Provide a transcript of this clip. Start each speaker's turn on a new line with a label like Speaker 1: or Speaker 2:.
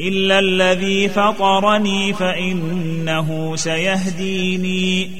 Speaker 1: الا الذي فطرني فانه سيهديني